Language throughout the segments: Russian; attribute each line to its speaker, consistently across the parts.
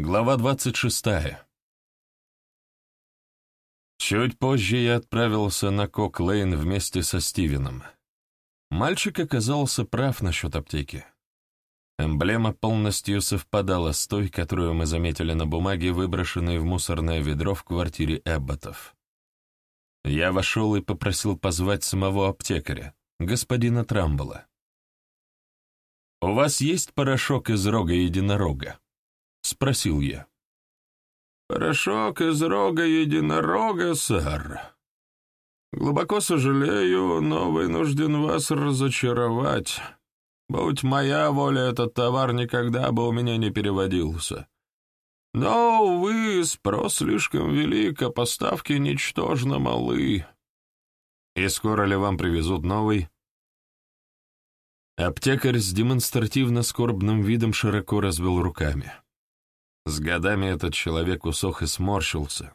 Speaker 1: Глава 26. Чуть позже я отправился на Кок-Лейн вместе со Стивеном. Мальчик оказался прав насчет аптеки. Эмблема полностью совпадала с той, которую мы заметили на бумаге, выброшенной в мусорное ведро в квартире Эбботов. Я вошел и попросил позвать самого аптекаря, господина Трамбола. «У вас есть порошок из рога единорога?» — спросил я.
Speaker 2: «Порошок из рога единорога, сэр. Глубоко сожалею, но вынужден вас разочаровать. Будь моя воля, этот товар никогда бы у меня не переводился. Но, увы, спрос слишком велик, а поставки ничтожно малы».
Speaker 1: «И скоро ли вам привезут новый?» Аптекарь с демонстративно скорбным видом широко развел руками. С годами этот человек усох и сморщился,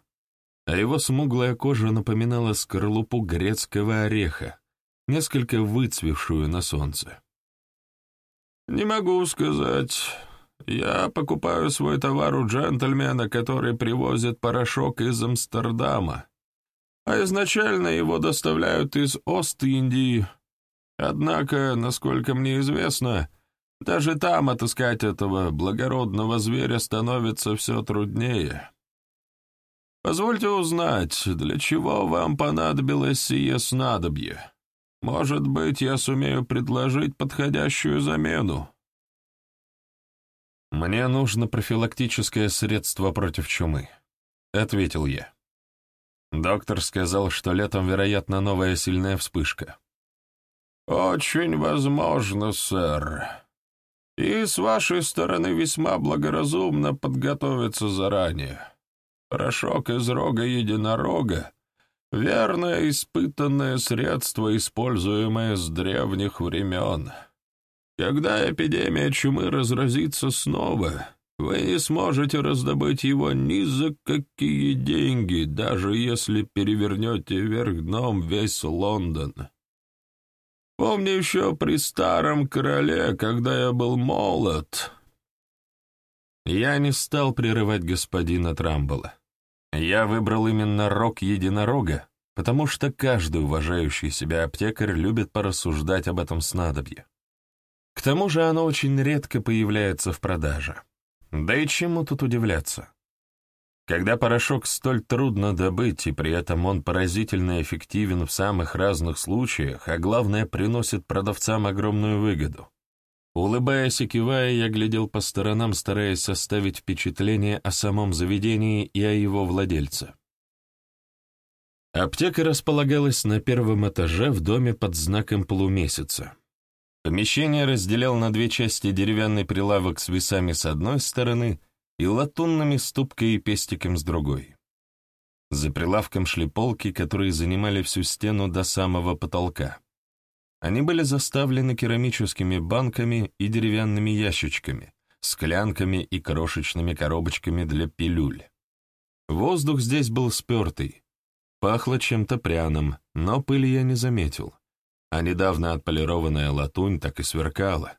Speaker 1: а его смуглая кожа напоминала скорлупу грецкого ореха, несколько выцвевшую на солнце.
Speaker 2: «Не могу сказать. Я покупаю свой товар у джентльмена, который привозит порошок из Амстердама, а изначально его доставляют из Ост-Индии, Однако, насколько мне известно, даже там отыскать этого благородного зверя становится все труднее. Позвольте узнать, для чего вам понадобилось сие снадобье? Может быть, я сумею предложить подходящую замену?»
Speaker 1: «Мне нужно профилактическое средство против чумы», — ответил я. Доктор сказал, что летом, вероятно, новая сильная вспышка.
Speaker 2: «Очень возможно, сэр. И с вашей стороны весьма благоразумно подготовиться заранее. Порошок из рога единорога — верное испытанное средство, используемое с древних времен. Когда эпидемия чумы разразится снова, вы не сможете раздобыть его ни за какие деньги, даже если перевернете вверх дном весь Лондон». Помню еще при старом короле, когда я был молод.
Speaker 1: Я не стал прерывать господина Трамбола. Я выбрал именно рог единорога, потому что каждый уважающий себя аптекарь любит порассуждать об этом снадобье. К тому же оно очень редко появляется в продаже. Да и чему тут удивляться? Когда порошок столь трудно добыть, и при этом он поразительно эффективен в самых разных случаях, а главное, приносит продавцам огромную выгоду. Улыбаясь и кивая, я глядел по сторонам, стараясь составить впечатление о самом заведении и о его владельце. Аптека располагалась на первом этаже в доме под знаком полумесяца. Помещение разделял на две части деревянный прилавок с весами с одной стороны — и латунными ступкой и пестиком с другой. За прилавком шли полки, которые занимали всю стену до самого потолка. Они были заставлены керамическими банками и деревянными ящичками, склянками и крошечными коробочками для пилюль. Воздух здесь был спертый, пахло чем-то пряным, но пыли я не заметил, а недавно отполированная латунь так и сверкала.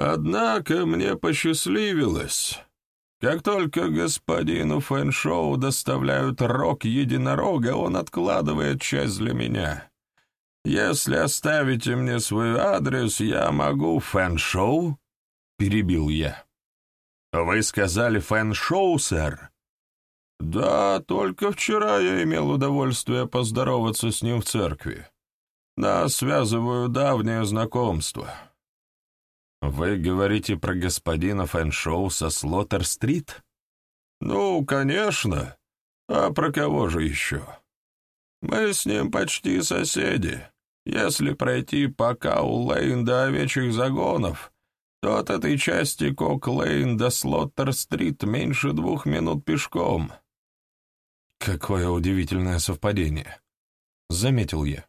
Speaker 2: Однако мне посчастливилось. Как только господину Фэншоу доставляют рог единорога, он откладывает часть для меня. Если оставите мне свой адрес, я могу Фэншоу?» — перебил я.
Speaker 1: «Вы сказали Фэншоу, сэр?»
Speaker 2: «Да, только вчера я имел удовольствие поздороваться с ним в церкви. Нас связывает давнее знакомство».
Speaker 1: «Вы говорите про господина Фэншоу со Слоттер-стрит?»
Speaker 2: «Ну, конечно. А про кого же еще? Мы с ним почти соседи. Если пройти по Кау-Лейн до овечьих загонов, то от этой части Кок-Лейн до Слоттер-стрит меньше двух минут пешком».
Speaker 1: «Какое удивительное совпадение», — заметил я.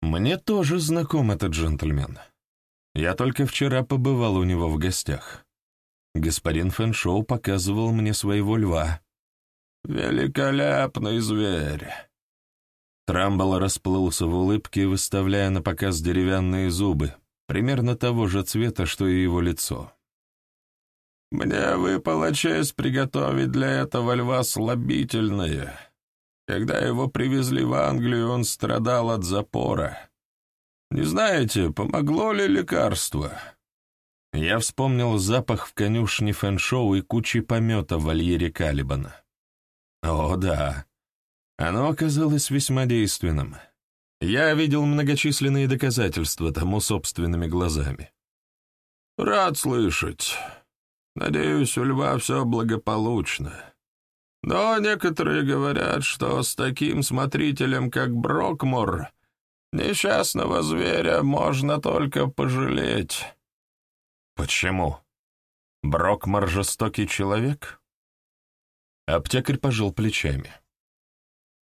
Speaker 1: «Мне тоже знаком этот джентльмен». Я только вчера побывал у него в гостях. Господин Фэншоу показывал мне своего льва.
Speaker 2: «Великолепный зверь!»
Speaker 1: Трамбл расплылся в улыбке, выставляя на показ деревянные зубы, примерно того же цвета, что и его лицо.
Speaker 2: Мне выпала честь приготовить для этого льва слабительное. Когда его привезли в Англию, он страдал от запора. Не знаете, помогло ли лекарство?»
Speaker 1: Я вспомнил запах в конюшне фэншоу и кучи помета в вольере Калибана. О, да. Оно оказалось весьма действенным. Я видел многочисленные доказательства тому собственными глазами.
Speaker 2: «Рад слышать. Надеюсь, у льва все благополучно. Но некоторые говорят, что с таким смотрителем, как Брокмор, несчастного зверя можно только пожалеть».
Speaker 1: «Почему? Брокмар жестокий человек?» Аптекарь пожал плечами.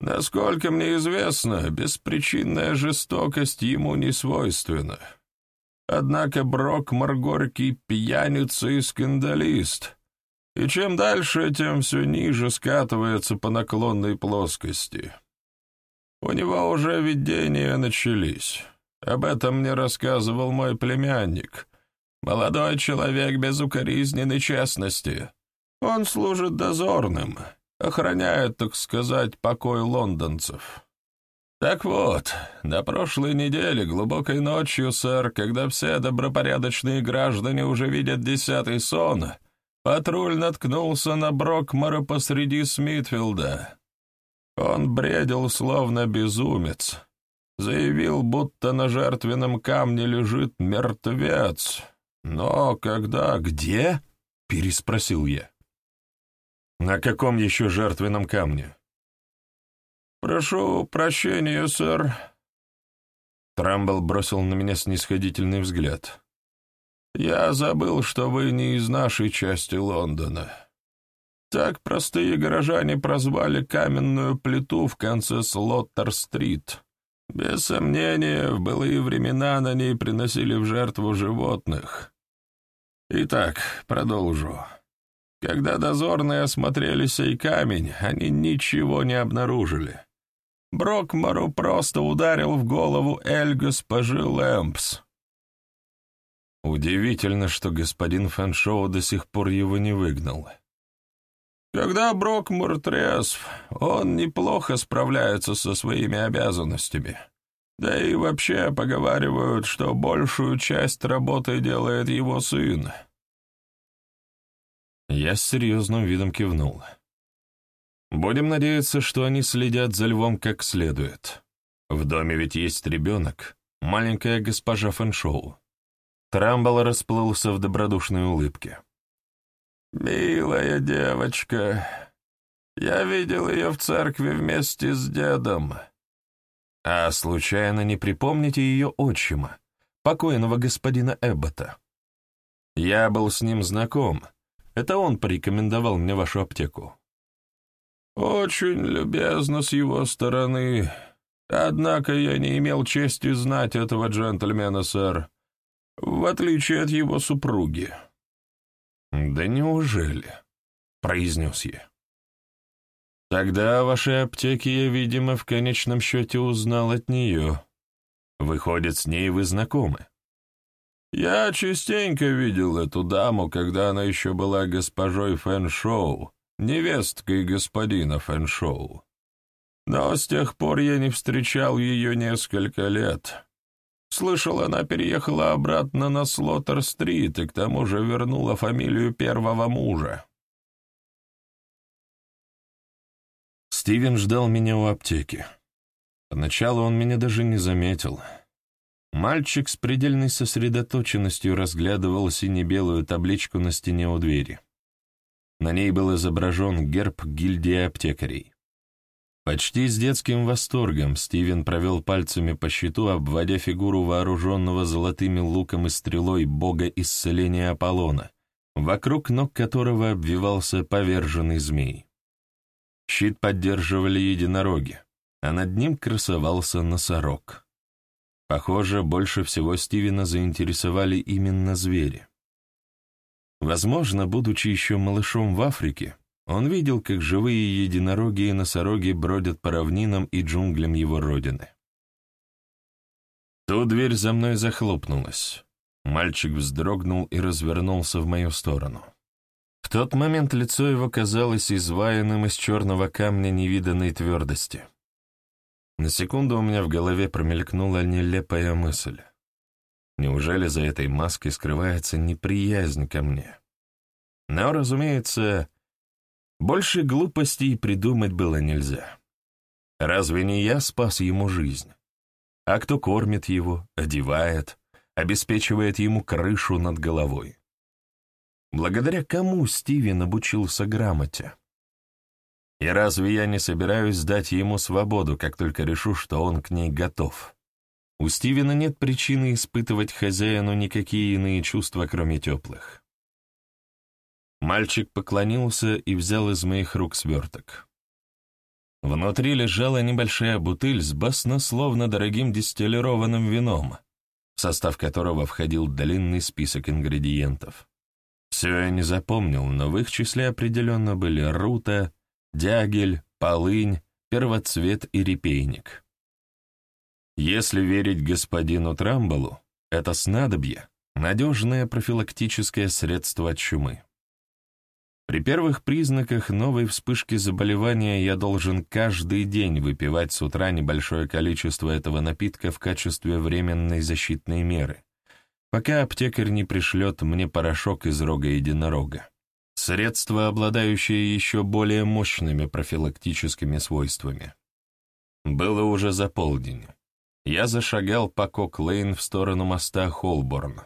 Speaker 2: «Насколько мне известно, беспричинная жестокость ему не свойственна. Однако Брокмар горький пьяница и скандалист, и чем дальше, тем все ниже скатывается по наклонной плоскости. У него уже видения начались. Об этом мне рассказывал мой племянник, Молодой человек без укоризненной честности. Он служит дозорным, охраняет, так сказать, покой лондонцев. Так вот, на прошлой неделе, глубокой ночью, сэр, когда все добропорядочные граждане уже видят десятый сон, патруль наткнулся на Брокмара посреди Смитфилда. Он бредил, словно безумец. Заявил, будто на жертвенном камне лежит мертвец, «Но когда, где?» — переспросил я. «На каком еще жертвенном камне?» «Прошу прощения, сэр».
Speaker 1: Трамбл бросил на меня снисходительный взгляд.
Speaker 2: «Я забыл, что вы не из нашей части Лондона. Так простые горожане прозвали каменную плиту в конце Слоттер-стрит. Без сомнения, в былые времена на ней приносили в жертву животных. Итак, продолжу. Когда дозорные осмотрели сей камень, они ничего не обнаружили. Брокмару просто ударил в голову Эль госпожи Лэмпс.
Speaker 1: Удивительно, что господин Фэншоу до сих пор его не выгнал.
Speaker 2: Когда Брокмур трезв, он неплохо справляется со своими обязанностями. Да и вообще поговаривают, что большую часть работы делает его сын.
Speaker 1: Я с серьезным видом кивнул. Будем надеяться, что они следят за львом как следует. В доме ведь есть ребенок, маленькая госпожа Фэншоу. Трамбл расплылся в добродушной улыбке.
Speaker 2: «Милая девочка, я видел ее в церкви вместе с дедом.
Speaker 1: А случайно не припомните ее отчима, покойного господина Эббота? Я был с ним знаком. Это он порекомендовал мне вашу аптеку.
Speaker 2: Очень любезно с его стороны. Однако я не имел чести знать этого джентльмена, сэр, в отличие от его супруги.
Speaker 1: «Да неужели?» — произнес я. Тогда о вашей аптеке я, видимо, в конечном счете узнал от нее. Выходит, с ней вы знакомы.
Speaker 2: Я частенько видел эту даму, когда она еще была госпожой Фэншоу, невесткой господина Фэншоу. Но с тех пор я не встречал ее несколько лет. Слышал, она переехала обратно на Слоттер-стрит и к тому же вернула фамилию первого мужа.
Speaker 1: Стивен ждал меня у аптеки. Поначалу он меня даже не заметил. Мальчик с предельной сосредоточенностью разглядывал сине-белую табличку на стене у двери. На ней был изображен герб гильдии аптекарей. Почти с детским восторгом Стивен провел пальцами по щиту, обводя фигуру вооруженного золотыми луком и стрелой бога исцеления Аполлона, вокруг ног которого обвивался поверженный змей. Щит поддерживали единороги, а над ним красовался носорог. Похоже, больше всего Стивена заинтересовали именно звери. Возможно, будучи еще малышом в Африке, он видел, как живые единороги и носороги бродят по равнинам и джунглям его родины. Тут дверь за мной захлопнулась. Мальчик вздрогнул и развернулся в мою сторону. тот момент лицо его казалось изваянным из черного камня невиданной твердости. На секунду у меня в голове промелькнула нелепая мысль. Неужели за этой маской скрывается неприязнь ко мне? Но, разумеется, больше глупостей придумать было нельзя. Разве не я спас ему жизнь? А кто кормит его, одевает, обеспечивает ему крышу над головой? Благодаря кому Стивен обучился грамоте? И разве я не собираюсь дать ему свободу, как только решу, что он к ней готов? У Стивена нет причины испытывать хозяину никакие иные чувства, кроме теплых. Мальчик поклонился и взял из моих рук сверток. Внутри лежала небольшая бутыль с баснословно дорогим дистиллированным вином, в состав которого входил длинный список ингредиентов. Все я не запомнил, но в их числе определенно были рута, дягель, полынь, первоцвет и репейник. Если верить господину Трамболу, это снадобье — надежное профилактическое средство от чумы. При первых признаках новой вспышки заболевания я должен каждый день выпивать с утра небольшое количество этого напитка в качестве временной защитной меры, пока аптекарь не пришлет мне порошок из рога единорога. Средство, обладающее еще более мощными профилактическими свойствами. Было уже за полдень. Я зашагал по Кок-Лейн в сторону моста Холборн.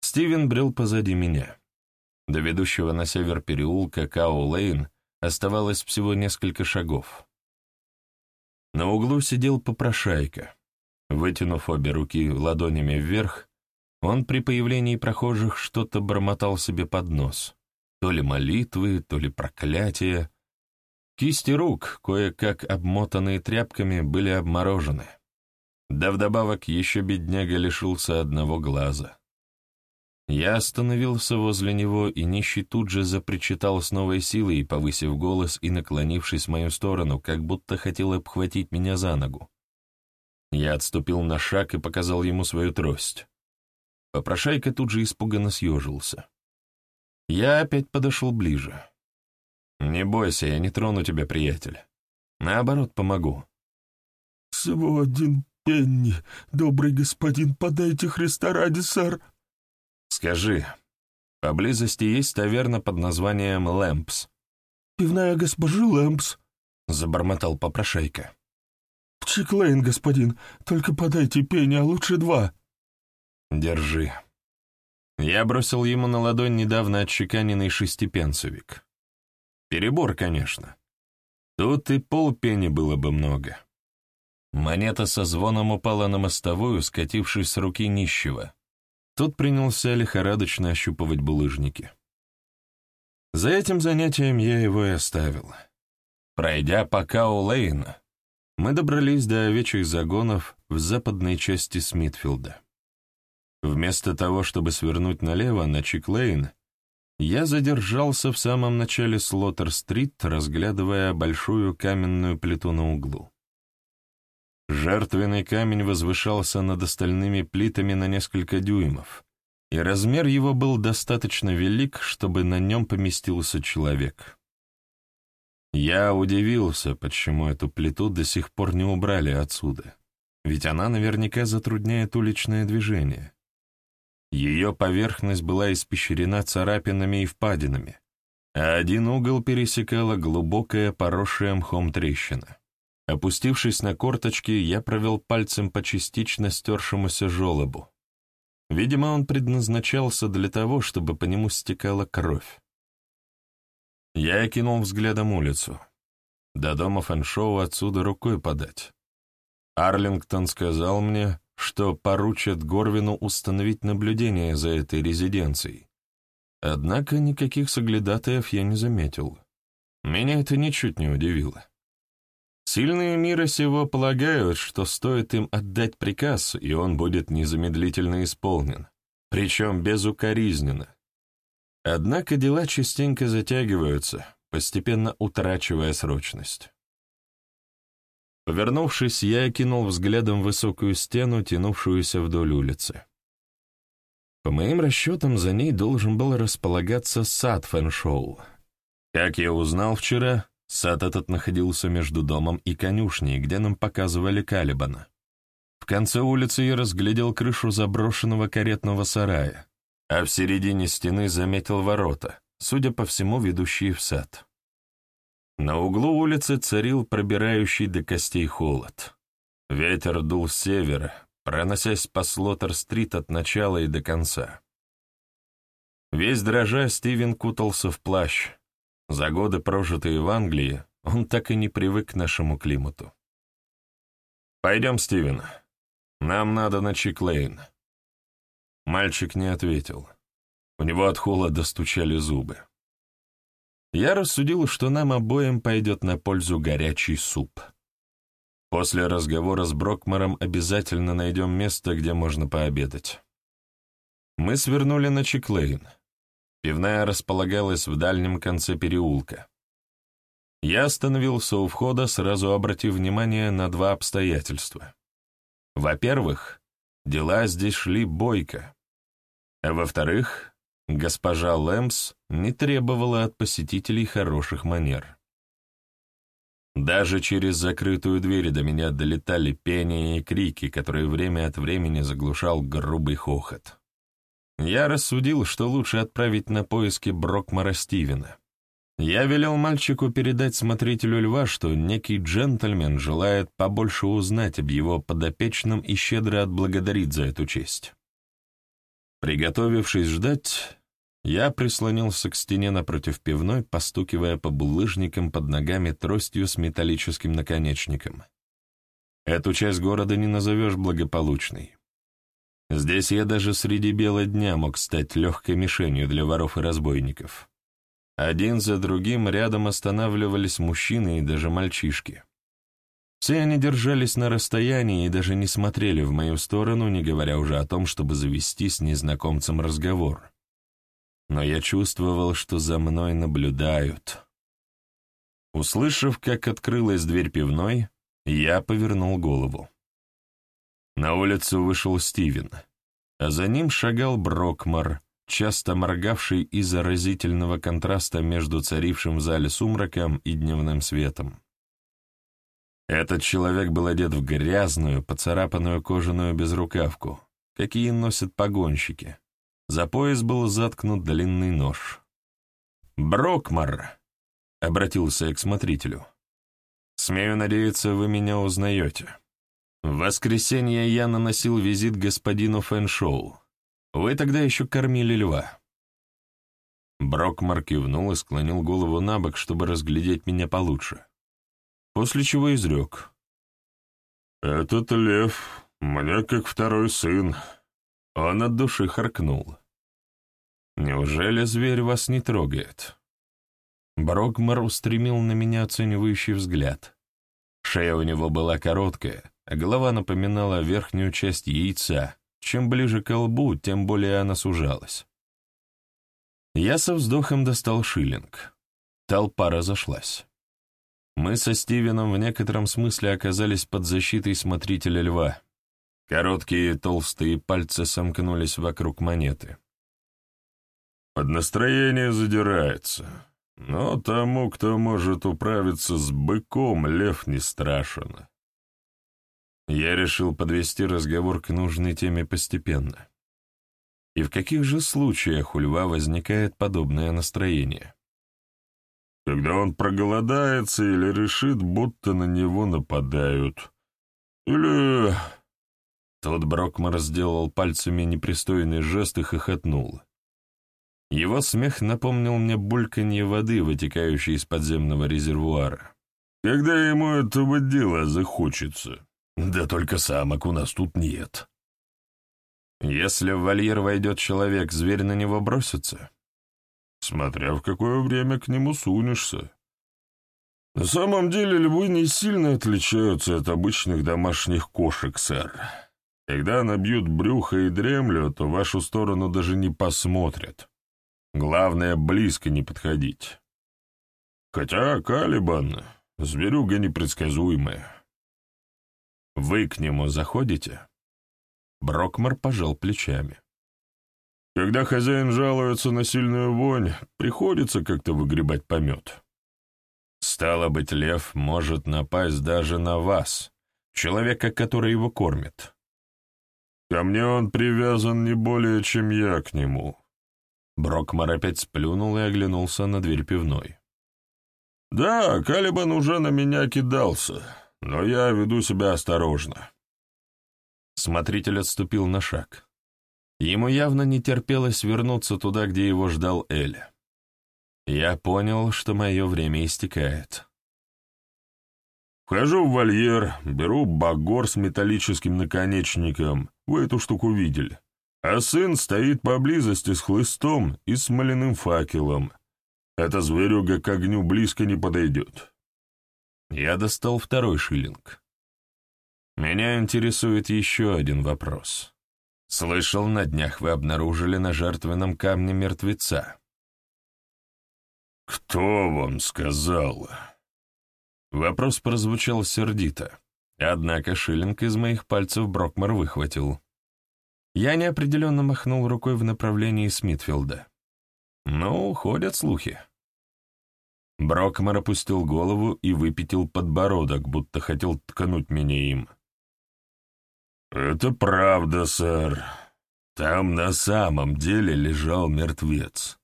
Speaker 1: Стивен брел позади меня. До ведущего на север переулка Кау-Лейн оставалось всего несколько шагов. На углу сидел попрошайка. Вытянув обе руки ладонями вверх, он при появлении прохожих что-то бормотал себе под нос. То ли молитвы, то ли проклятия. Кисти рук, кое-как обмотанные тряпками, были обморожены. Да вдобавок еще бедняга лишился одного глаза. Я остановился возле него, и нищий тут же запричитал с новой силой, повысив голос и наклонившись в мою сторону, как будто хотел обхватить меня за ногу. Я отступил на шаг и показал ему свою трость. Попрошайка тут же испуганно съежился. Я опять подошел ближе. «Не бойся, я не трону тебя, приятель. Наоборот, помогу».
Speaker 2: «Всего один пенни, добрый господин, подайте Христа ради, сэр».
Speaker 1: «Скажи, поблизости есть таверна под названием «Лэмпс»?»
Speaker 2: «Пивная госпожи Лэмпс», —
Speaker 1: забормотал попрошайка.
Speaker 2: «Чиклейн, господин, только подайте пенни, а лучше два».
Speaker 1: «Держи». Я бросил ему на ладонь недавно отчеканенный шестипенсовик. Перебор, конечно. Тут и полпенни было бы много. Монета со звоном упала на мостовую, скатившись с руки нищего. Тот принялся лихорадочно ощупывать булыжники. За этим занятием я его и оставил. Пройдя по Кау-Лейн, мы добрались до овечьих загонов в западной части Смитфилда. Вместо того, чтобы свернуть налево на Чиклейн, я задержался в самом начале Слоттер-стрит, разглядывая большую каменную плиту на углу. Жертвенный камень возвышался над остальными плитами на несколько дюймов, и размер его был достаточно велик, чтобы на нем поместился человек. Я удивился, почему эту плиту до сих пор не убрали отсюда, ведь она наверняка затрудняет уличное движение. Ее поверхность была испещрена царапинами и впадинами, а один угол пересекала глубокая поросшая мхом трещина. Опустившись на корточки, я провел пальцем по частично стершемуся желобу. Видимо, он предназначался для того, чтобы по нему стекала кровь. Я окинул взглядом улицу. До дома Фэншоу отсюда рукой подать. Арлингтон сказал мне, что поручат Горвину установить наблюдение за этой резиденцией. Однако никаких соглядатаев я не заметил. Меня это ничуть не удивило. Сильные мира сего полагают, что стоит им отдать приказ, и он будет незамедлительно исполнен, причем безукоризненно. Однако дела частенько затягиваются, постепенно утрачивая срочность. Повернувшись, я окинул взглядом высокую стену, тянувшуюся вдоль улицы. По моим расчетам, за ней должен был располагаться сад Фэншоу. Как я узнал вчера, сад этот находился между домом и конюшней, где нам показывали Калибана. В конце улицы я разглядел крышу заброшенного каретного сарая, а в середине стены заметил ворота, судя по всему, ведущие в сад. На углу улицы царил пробирающий до костей холод. Ветер дул с севера, проносясь по Слоттер-стрит от начала и до конца. Весь дрожа Стивен кутался в плащ. За годы, прожитые в Англии, он так и не привык к нашему климату. «Пойдем, Стивен. Нам надо на Чиклейн». Мальчик не ответил. У него от холода стучали зубы. Я рассудил, что нам обоим пойдет на пользу горячий суп. После разговора с Брокмаром обязательно найдем место, где можно пообедать. Мы свернули на Чиклейн. Пивная располагалась в дальнем конце переулка. Я остановился у входа, сразу обратив внимание на два обстоятельства. Во-первых, дела здесь шли бойко. Во-вторых, госпожа Лэмпс не требовала от посетителей хороших манер. Даже через закрытую дверь до меня долетали пения и крики, которые время от времени заглушал грубый хохот. Я рассудил, что лучше отправить на поиски Брокмара Стивена. Я велел мальчику передать смотрителю льва, что некий джентльмен желает побольше узнать об его подопечном и щедро отблагодарить за эту честь. Приготовившись ждать, я прислонился к стене напротив пивной, постукивая по булыжникам под ногами тростью с металлическим наконечником. Эту часть города не назовешь благополучной. Здесь я даже среди бела дня мог стать легкой мишенью для воров и разбойников. Один за другим рядом останавливались мужчины и даже мальчишки. Все они держались на расстоянии и даже не смотрели в мою сторону, не говоря уже о том, чтобы завести с незнакомцем разговор но я чувствовал, что за мной наблюдают. Услышав, как открылась дверь пивной, я повернул голову. На улицу вышел Стивен, а за ним шагал Брокмар, часто моргавший из заразительного контраста между царившим в зале сумраком и дневным светом. Этот человек был одет в грязную, поцарапанную кожаную безрукавку, какие носят погонщики, за пояс был заткнут длинный нож. «Брокмар!» — обратился я к смотрителю. «Смею надеяться, вы меня узнаете. В воскресенье я наносил визит господину Фэншоу. Вы тогда еще кормили льва». Брокмар кивнул и склонил голову на бок, чтобы разглядеть меня получше. После чего изрек. «Этот лев мне как второй сын». Он от души харкнул. «Неужели зверь вас не трогает?» Брокмар устремил на меня оценивающий взгляд. Шея у него была короткая, голова напоминала верхнюю часть яйца. Чем ближе к лбу, тем более она сужалась. Я со вздохом достал шиллинг. Толпа разошлась. Мы со Стивеном в некотором смысле оказались под защитой смотрителя льва. Короткие толстые пальцы сомкнулись вокруг монеты. Под настроение задирается. Но тому, кто может управиться с быком, лев не страшен. Я решил подвести разговор к нужной теме постепенно. И в каких же случаях у льва возникает подобное настроение? Когда он проголодается или решит, будто на него нападают. Или... Тут Брокмар сделал пальцами непристойный жест и хохотнул. Его смех напомнил мне бульканье воды, вытекающей из подземного резервуара. «Когда ему этого дела захочется? Да только самок у нас тут нет». «Если в вольер войдет человек, зверь на него бросится?» «Смотря в какое время к нему сунешься». «На самом деле львы не сильно отличаются от обычных домашних кошек, сэр. Когда набьют брюхо и дремлю, то в вашу сторону даже не посмотрят». Главное, близко не подходить. Хотя Калибан — зверюга непредсказуемая. Вы к нему заходите? Брокмар пожал плечами.
Speaker 2: Когда хозяин жалуется на сильную вонь, приходится как-то выгребать помет.
Speaker 1: Стало быть, лев может напасть даже на вас, человека, который его кормит.
Speaker 2: Ко мне он привязан не более, чем я к нему.
Speaker 1: Брокмар опять сплюнул и оглянулся на дверь пивной.
Speaker 2: Да, Калибан уже на меня кидался, но я веду себя осторожно.
Speaker 1: Смотритель отступил на шаг. Ему явно не терпелось вернуться туда, где его ждал Эль. Я понял, что мое время истекает.
Speaker 2: Вхожу в вольер, беру багор с металлическим наконечником. Вы эту штуку видели. А сын стоит поблизости с хлыстом и смоляным факелом. Эта зверюга к огню близко не подойдет.
Speaker 1: Я достал второй шиллинг. Меня интересует еще один вопрос. Слышал, на днях вы обнаружили на жертвенном камне мертвеца.
Speaker 2: «Кто вам сказал?»
Speaker 1: Вопрос прозвучал сердито, однако шиллинг из моих пальцев Брокмар выхватил. Я неопределенно махнул рукой в направлении Смитфилда. Ну, ходят слухи. Брокмар опустил голову и выпятил подбородок, будто хотел ткнуть меня им.
Speaker 2: «Это правда, сэр. Там на самом деле лежал мертвец.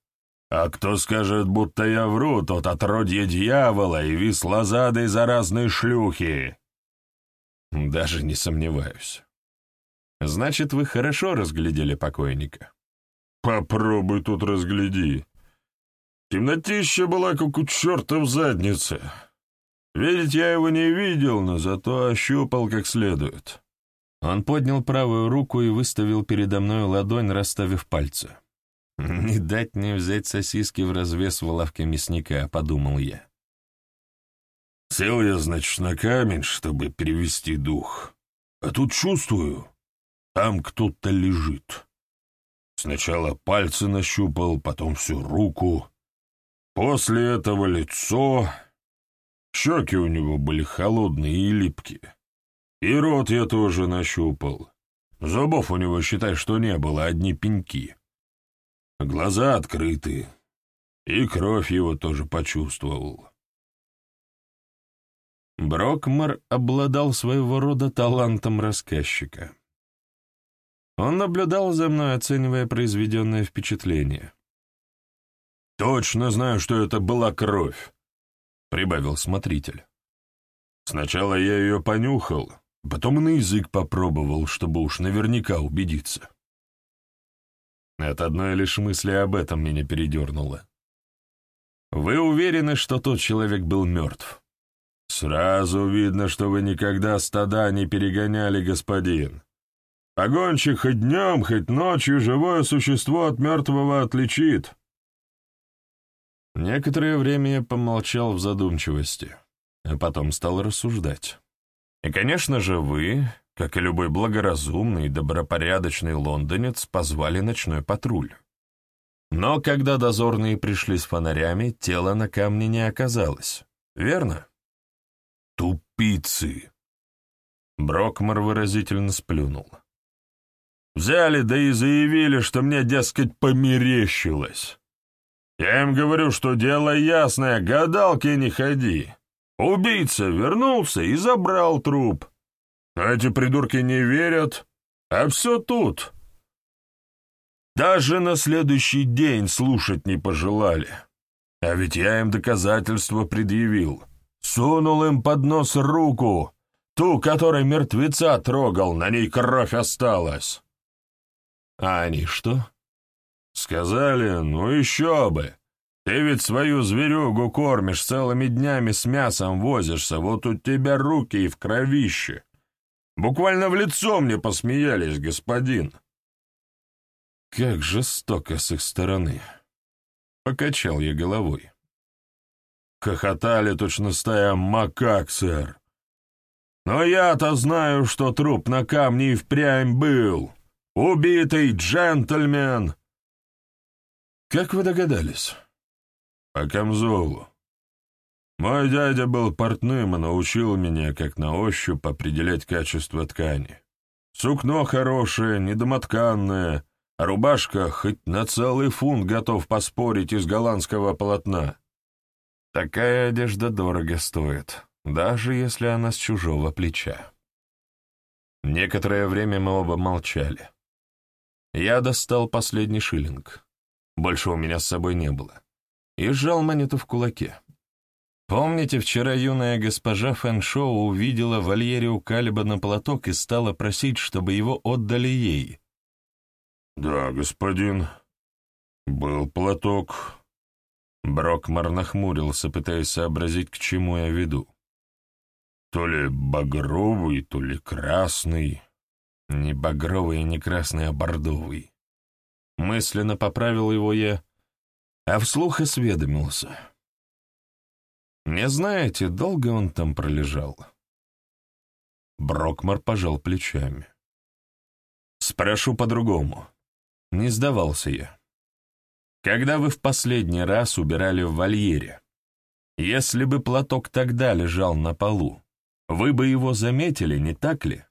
Speaker 2: А кто скажет, будто я вру, тот отродье дьявола и вислозадой заразной шлюхи.
Speaker 1: Даже не сомневаюсь. Значит, вы хорошо разглядели покойника?
Speaker 2: Попробуй тут разгляди. Темнотища была, как у черта в заднице. Видеть я его не видел, но зато ощупал как следует.
Speaker 1: Он поднял правую руку и выставил передо мной ладонь, расставив пальцы. «Не дать не взять сосиски в развес в лавке мясника», — подумал я.
Speaker 2: Сел я, значит, на камень, чтобы перевести дух. А тут чувствую, там кто-то лежит. Сначала пальцы нащупал, потом всю руку. После этого лицо. Щеки у него были холодные и липкие. И рот я тоже нащупал. Зубов у него, считай, что не было, одни пеньки. Глаза открыты, и кровь его тоже почувствовал.
Speaker 1: Брокмар обладал своего рода талантом рассказчика. Он наблюдал за мной, оценивая произведенное впечатление.
Speaker 2: «Точно знаю, что это была кровь», — прибавил смотритель. «Сначала я ее понюхал, потом на язык попробовал, чтобы уж наверняка убедиться».
Speaker 1: От одной лишь мысли об этом меня передернуло. «Вы уверены, что тот человек был мертв?»
Speaker 2: «Сразу видно, что вы никогда стада не перегоняли, господин. Погонщик хоть днем, хоть ночью живое существо от мертвого отличит».
Speaker 1: Некоторое время я помолчал в задумчивости, а потом стал рассуждать. И, конечно же, вы, как и любой благоразумный и добропорядочный лондонец, позвали ночной патруль. Но когда дозорные пришли с фонарями, тело на камне не оказалось. Верно?
Speaker 2: Тупицы!
Speaker 1: Брокмар выразительно сплюнул.
Speaker 2: Взяли, да и заявили, что мне, дескать, померещилось. Я им говорю, что дело ясное, гадалки не ходи. Убийца вернулся и забрал труп. А эти придурки не верят, а все тут. Даже на следующий день слушать не пожелали. А ведь я им доказательства предъявил. Сунул им под нос руку, ту, которой мертвеца трогал, на ней кровь осталась.
Speaker 1: А они что?
Speaker 2: Сказали, ну еще бы. Ты ведь свою зверюгу кормишь целыми днями с мясом возишься, вот у тебя руки и в кровище. Буквально в лицо мне посмеялись, господин.
Speaker 1: Как жестоко с их стороны. Покачал я головой.
Speaker 2: Хохотали точно стая макак, сэр. Но я-то знаю, что труп на камне и впрямь был. Убитый джентльмен.
Speaker 1: Как вы догадались?
Speaker 2: По камзолу. Мой дядя был портным и научил меня, как на ощупь определять качество ткани. Сукно хорошее, недомотканное, Рубашка хоть на целый фунт готов поспорить из голландского полотна.
Speaker 1: Такая одежда дорого стоит, даже если она с чужого плеча. Некоторое время мы оба молчали. Я достал последний шиллинг. Больше у меня с собой не было. И сжал монету в кулаке. Помните, вчера юная госпожа Фэншоу увидела вольере у Калиба платок и стала просить, чтобы его отдали ей?
Speaker 2: «Да, господин. Был платок».
Speaker 1: Брокмар нахмурился, пытаясь сообразить, к чему я веду.
Speaker 2: То ли багровый, то ли красный.
Speaker 1: Не багровый и не красный, а бордовый. Мысленно поправил его я, а вслух осведомился. Не знаете, долго он там пролежал? Брокмар пожал плечами. Спрошу по-другому. Не сдавался я. Когда вы в последний раз убирали в вольере, если бы платок тогда лежал на полу, вы бы его заметили, не так ли?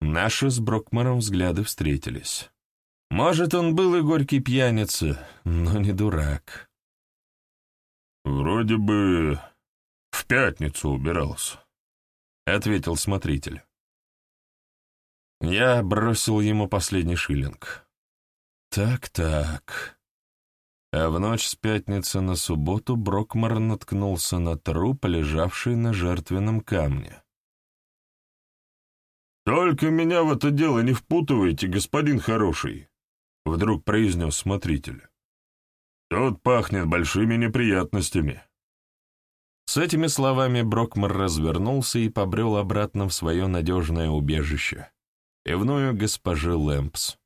Speaker 1: Наши с Брокмаром взгляды встретились. Может, он был и горький пьяница, но не дурак.
Speaker 2: «Вроде бы в пятницу убирался», — ответил смотритель.
Speaker 1: Я бросил ему последний шиллинг. Так-так. А в ночь с пятницы на субботу Брокмар наткнулся на труп, лежавший на жертвенном камне.
Speaker 2: «Только меня в это дело не впутывайте, господин хороший», — вдруг произнес смотритель. «Тут пахнет большими неприятностями».
Speaker 1: С этими словами Брокмар развернулся и побрел обратно в свое надежное убежище пивную госпожи Лэмпс.